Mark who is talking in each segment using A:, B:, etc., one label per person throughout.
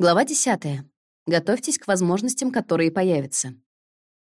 A: Глава 10. Готовьтесь к возможностям, которые появятся.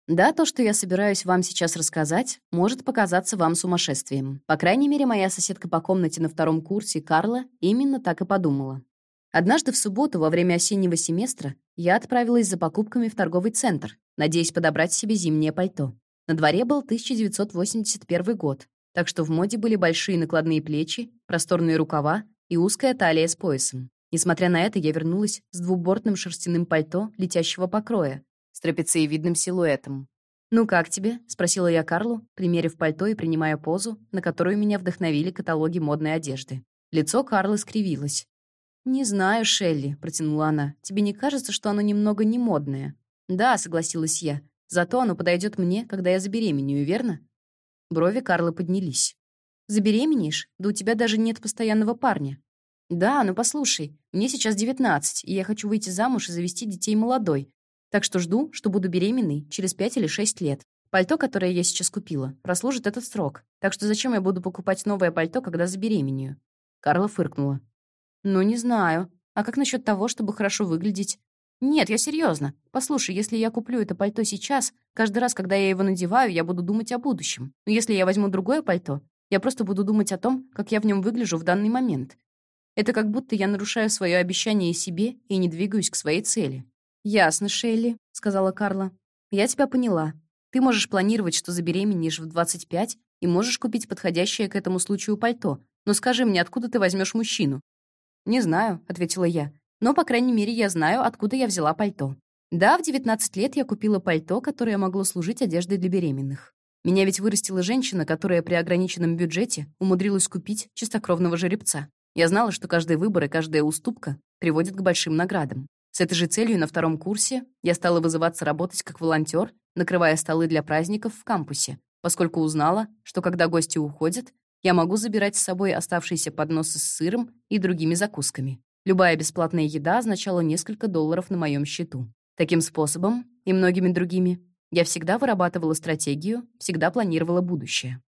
A: Да, то, что я собираюсь вам сейчас рассказать, может показаться вам сумасшествием. По крайней мере, моя соседка по комнате на втором курсе, Карла, именно так и подумала. Однажды в субботу, во время осеннего семестра, я отправилась за покупками в торговый центр, надеясь подобрать себе зимнее пальто. На дворе был 1981 год, так что в моде были большие накладные плечи, просторные рукава и узкая талия с поясом. Несмотря на это, я вернулась с двубортным шерстяным пальто летящего покроя, с трапециевидным силуэтом. «Ну как тебе?» — спросила я Карлу, примерив пальто и принимая позу, на которую меня вдохновили каталоги модной одежды. Лицо Карлы скривилось. «Не знаю, Шелли», — протянула она. «Тебе не кажется, что оно немного не модное?» «Да», — согласилась я. «Зато оно подойдет мне, когда я забеременею, верно?» Брови Карлы поднялись. «Забеременеешь? Да у тебя даже нет постоянного парня». «Да, ну послушай, мне сейчас 19, и я хочу выйти замуж и завести детей молодой. Так что жду, что буду беременной через 5 или 6 лет. Пальто, которое я сейчас купила, прослужит этот срок. Так что зачем я буду покупать новое пальто, когда забеременею?» Карла фыркнула. «Ну, не знаю. А как насчет того, чтобы хорошо выглядеть? Нет, я серьезно. Послушай, если я куплю это пальто сейчас, каждый раз, когда я его надеваю, я буду думать о будущем. Но если я возьму другое пальто, я просто буду думать о том, как я в нем выгляжу в данный момент. Это как будто я нарушаю свое обещание себе и не двигаюсь к своей цели. «Ясно, Шелли», — сказала Карла. «Я тебя поняла. Ты можешь планировать, что забеременеешь в 25 и можешь купить подходящее к этому случаю пальто. Но скажи мне, откуда ты возьмешь мужчину?» «Не знаю», — ответила я. «Но, по крайней мере, я знаю, откуда я взяла пальто. Да, в 19 лет я купила пальто, которое могло служить одеждой для беременных. Меня ведь вырастила женщина, которая при ограниченном бюджете умудрилась купить чистокровного жеребца. Я знала, что каждый выбор и каждая уступка приводит к большим наградам. С этой же целью на втором курсе я стала вызываться работать как волонтер, накрывая столы для праздников в кампусе, поскольку узнала, что когда гости уходят, я могу забирать с собой оставшиеся подносы с сыром и другими закусками. Любая бесплатная еда означала несколько долларов на моем счету. Таким способом и многими другими я всегда вырабатывала стратегию, всегда планировала будущее.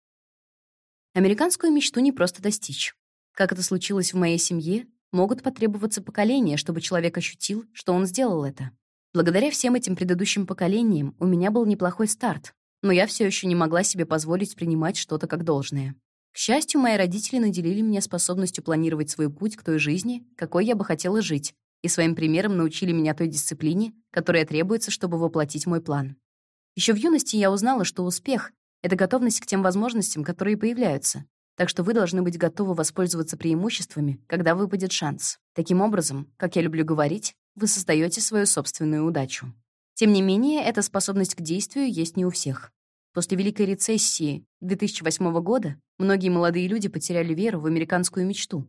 A: Американскую мечту не просто достичь. Как это случилось в моей семье, могут потребоваться поколения, чтобы человек ощутил, что он сделал это. Благодаря всем этим предыдущим поколениям у меня был неплохой старт, но я все еще не могла себе позволить принимать что-то как должное. К счастью, мои родители наделили меня способностью планировать свой путь к той жизни, какой я бы хотела жить, и своим примером научили меня той дисциплине, которая требуется, чтобы воплотить мой план. Еще в юности я узнала, что успех — это готовность к тем возможностям, которые появляются, так что вы должны быть готовы воспользоваться преимуществами, когда выпадет шанс. Таким образом, как я люблю говорить, вы создаете свою собственную удачу. Тем не менее, эта способность к действию есть не у всех. После Великой рецессии 2008 года многие молодые люди потеряли веру в американскую мечту.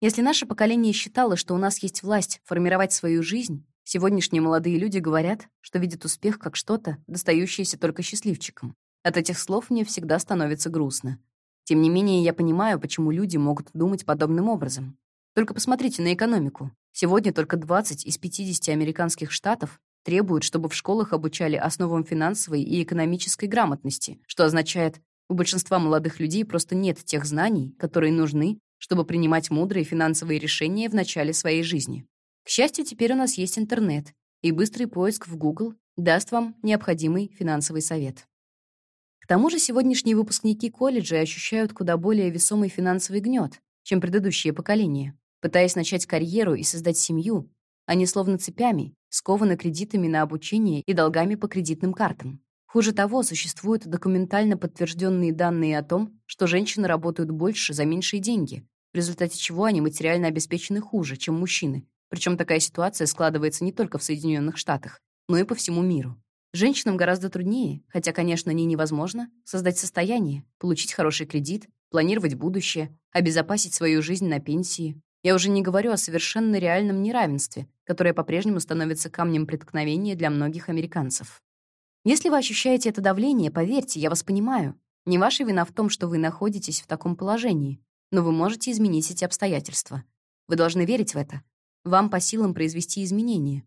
A: Если наше поколение считало, что у нас есть власть формировать свою жизнь, сегодняшние молодые люди говорят, что видят успех как что-то, достающееся только счастливчикам. От этих слов мне всегда становится грустно. Тем не менее, я понимаю, почему люди могут думать подобным образом. Только посмотрите на экономику. Сегодня только 20 из 50 американских штатов требуют, чтобы в школах обучали основам финансовой и экономической грамотности, что означает, у большинства молодых людей просто нет тех знаний, которые нужны, чтобы принимать мудрые финансовые решения в начале своей жизни. К счастью, теперь у нас есть интернет, и быстрый поиск в Google даст вам необходимый финансовый совет. К тому же сегодняшние выпускники колледжа ощущают куда более весомый финансовый гнет, чем предыдущие поколения. Пытаясь начать карьеру и создать семью, они словно цепями, скованы кредитами на обучение и долгами по кредитным картам. Хуже того, существуют документально подтвержденные данные о том, что женщины работают больше за меньшие деньги, в результате чего они материально обеспечены хуже, чем мужчины. Причем такая ситуация складывается не только в Соединенных Штатах, но и по всему миру. Женщинам гораздо труднее, хотя, конечно, не невозможно, создать состояние, получить хороший кредит, планировать будущее, обезопасить свою жизнь на пенсии. Я уже не говорю о совершенно реальном неравенстве, которое по-прежнему становится камнем преткновения для многих американцев. Если вы ощущаете это давление, поверьте, я вас понимаю. Не ваша вина в том, что вы находитесь в таком положении, но вы можете изменить эти обстоятельства. Вы должны верить в это. Вам по силам произвести изменения.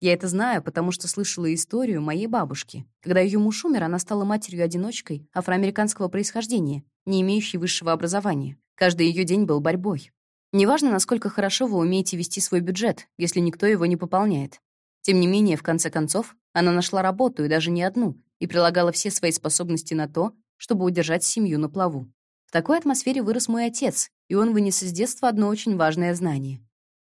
A: Я это знаю, потому что слышала историю моей бабушки. Когда ее муж умер, она стала матерью-одиночкой афроамериканского происхождения, не имеющей высшего образования. Каждый ее день был борьбой. Неважно, насколько хорошо вы умеете вести свой бюджет, если никто его не пополняет. Тем не менее, в конце концов, она нашла работу, и даже не одну, и прилагала все свои способности на то, чтобы удержать семью на плаву. В такой атмосфере вырос мой отец, и он вынес из детства одно очень важное знание.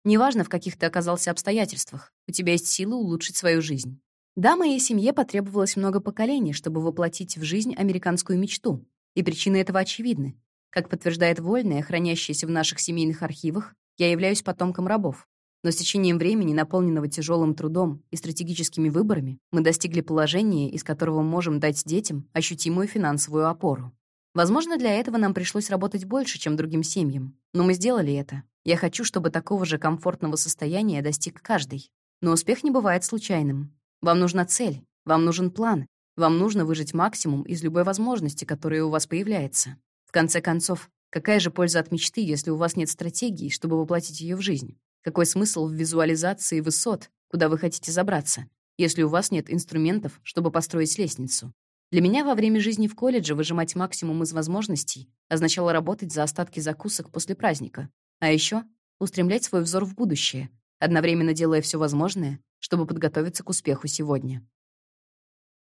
A: Неважно, в каких ты оказался обстоятельствах, у тебя есть силы улучшить свою жизнь. Да, моей семье потребовалось много поколений, чтобы воплотить в жизнь американскую мечту. И причины этого очевидны. Как подтверждает Вольная, хранящаяся в наших семейных архивах, я являюсь потомком рабов. Но с течением времени, наполненного тяжелым трудом и стратегическими выборами, мы достигли положения, из которого можем дать детям ощутимую финансовую опору. Возможно, для этого нам пришлось работать больше, чем другим семьям, но мы сделали это. Я хочу, чтобы такого же комфортного состояния достиг каждый. Но успех не бывает случайным. Вам нужна цель, вам нужен план, вам нужно выжать максимум из любой возможности, которая у вас появляется. В конце концов, какая же польза от мечты, если у вас нет стратегии, чтобы воплотить ее в жизнь? Какой смысл в визуализации высот, куда вы хотите забраться, если у вас нет инструментов, чтобы построить лестницу? Для меня во время жизни в колледже выжимать максимум из возможностей означало работать за остатки закусок после праздника, а еще устремлять свой взор в будущее, одновременно делая все возможное, чтобы подготовиться к успеху сегодня.